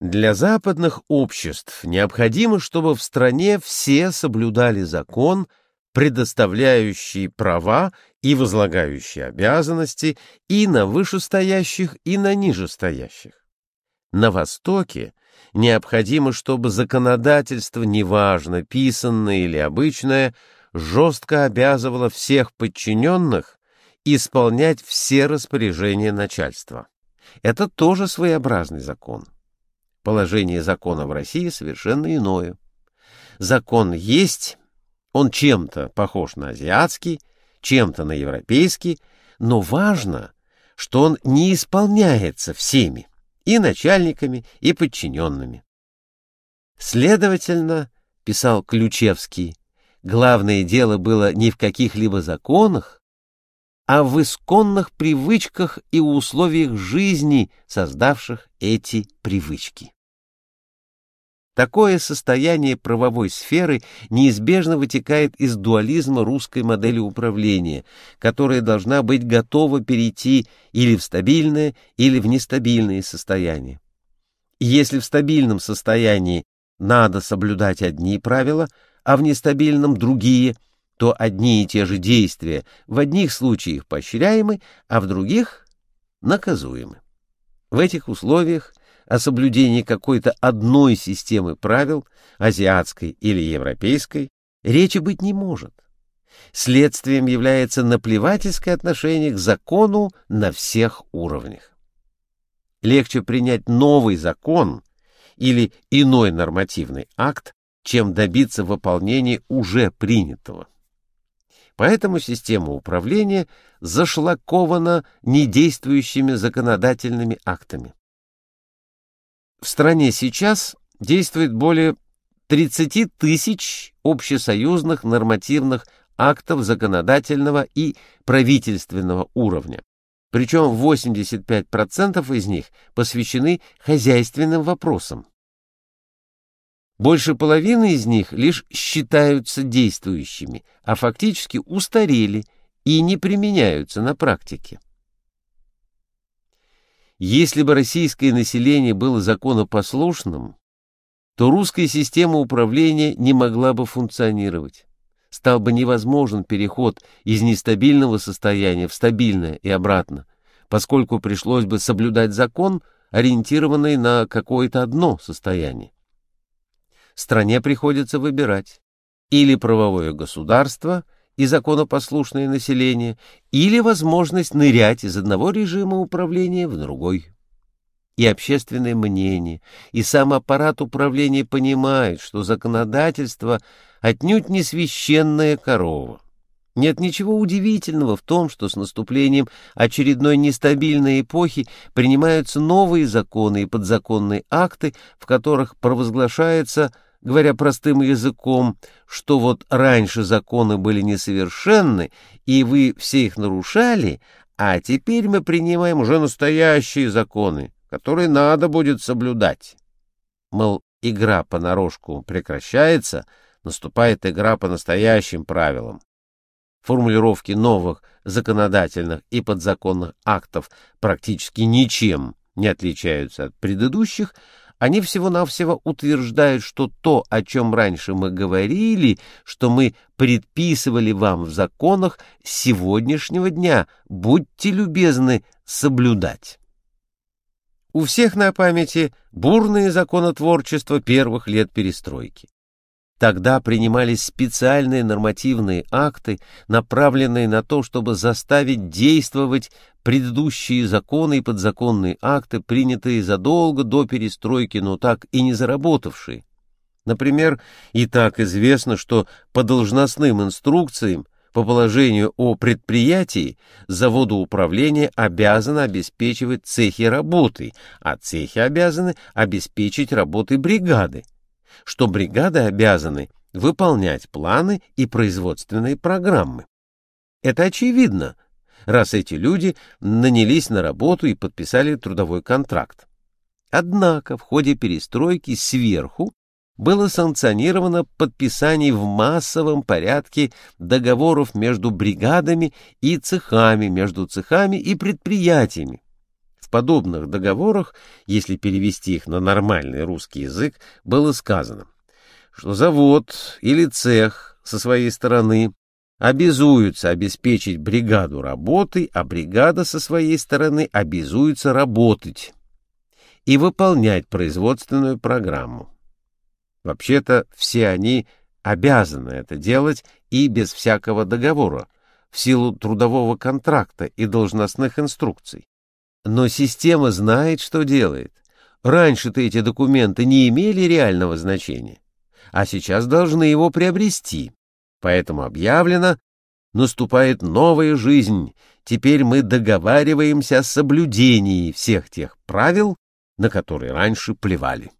Для западных обществ необходимо, чтобы в стране все соблюдали закон, предоставляющий права и возлагающий обязанности и на вышестоящих, и на нижестоящих. На Востоке необходимо, чтобы законодательство, неважно, писанное или обычное, жестко обязывало всех подчиненных исполнять все распоряжения начальства. Это тоже своеобразный закон. Положение закона в России совершенно иное. Закон есть, он чем-то похож на азиатский, чем-то на европейский, но важно, что он не исполняется всеми, и начальниками, и подчиненными. Следовательно, писал Ключевский, главное дело было не в каких-либо законах, а в исконных привычках и условиях жизни, создавших эти привычки. Такое состояние правовой сферы неизбежно вытекает из дуализма русской модели управления, которая должна быть готова перейти или в стабильное, или в нестабильное состояние. Если в стабильном состоянии надо соблюдать одни правила, а в нестабильном другие, то одни и те же действия в одних случаях поощряемы, а в других наказуемы. В этих условиях о соблюдении какой-то одной системы правил, азиатской или европейской, речи быть не может. Следствием является наплевательское отношение к закону на всех уровнях. Легче принять новый закон или иной нормативный акт, чем добиться выполнения уже принятого. Поэтому система управления зашлакована недействующими законодательными актами. В стране сейчас действует более 30 тысяч общесоюзных нормативных актов законодательного и правительственного уровня. Причем 85% из них посвящены хозяйственным вопросам. Больше половины из них лишь считаются действующими, а фактически устарели и не применяются на практике. Если бы российское население было законопослушным, то русская система управления не могла бы функционировать. Стал бы невозможен переход из нестабильного состояния в стабильное и обратно, поскольку пришлось бы соблюдать закон, ориентированный на какое-то одно состояние. Стране приходится выбирать или правовое государство – и законопослушное население, или возможность нырять из одного режима управления в другой. И общественное мнение, и сам аппарат управления понимают, что законодательство отнюдь не священная корова. Нет ничего удивительного в том, что с наступлением очередной нестабильной эпохи принимаются новые законы и подзаконные акты, в которых провозглашается – говоря простым языком, что вот раньше законы были несовершенны, и вы все их нарушали, а теперь мы принимаем уже настоящие законы, которые надо будет соблюдать. Мол, игра понарошку прекращается, наступает игра по настоящим правилам. Формулировки новых законодательных и подзаконных актов практически ничем не отличаются от предыдущих, они всего-навсего утверждают, что то, о чем раньше мы говорили, что мы предписывали вам в законах сегодняшнего дня, будьте любезны соблюдать. У всех на памяти бурные законотворчества первых лет перестройки. Тогда принимались специальные нормативные акты, направленные на то, чтобы заставить действовать предыдущие законы и подзаконные акты, принятые задолго до перестройки, но так и не заработавшие. Например, и так известно, что по должностным инструкциям по положению о предприятии заводоуправление обязано обеспечивать цехи работы, а цехи обязаны обеспечить работой бригады что бригады обязаны выполнять планы и производственные программы. Это очевидно, раз эти люди нанялись на работу и подписали трудовой контракт. Однако в ходе перестройки сверху было санкционировано подписание в массовом порядке договоров между бригадами и цехами, между цехами и предприятиями. Подобных договорах, если перевести их на нормальный русский язык, было сказано, что завод или цех со своей стороны обязуются обеспечить бригаду работой, а бригада со своей стороны обязуется работать и выполнять производственную программу. Вообще-то все они обязаны это делать и без всякого договора, в силу трудового контракта и должностных инструкций. Но система знает, что делает. Раньше-то эти документы не имели реального значения, а сейчас должны его приобрести. Поэтому объявлено, наступает новая жизнь, теперь мы договариваемся о соблюдении всех тех правил, на которые раньше плевали.